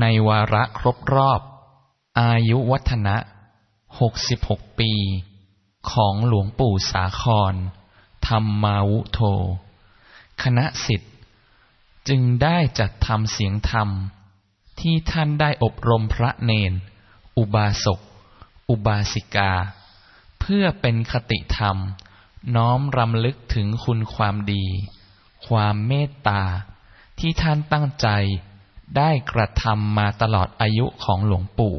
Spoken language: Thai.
ในวาระครบรอบ อายุวัฒนะ 66 ปี ของหลวงปู่สาคร ธรรมาวุโทคณะสิทธิ์ จึงได้จัดทำเสียงธรรม ที่ท่านได้อบรมพระเนน อุบาสก อุบาสิกา เพื่อเป็นคติธรรม น้อมรำลึกถึงคุณความดี ความเมตตา ที่ท่านตั้งใจ ได้กระทำมาตลอดอายุของหลวงปู่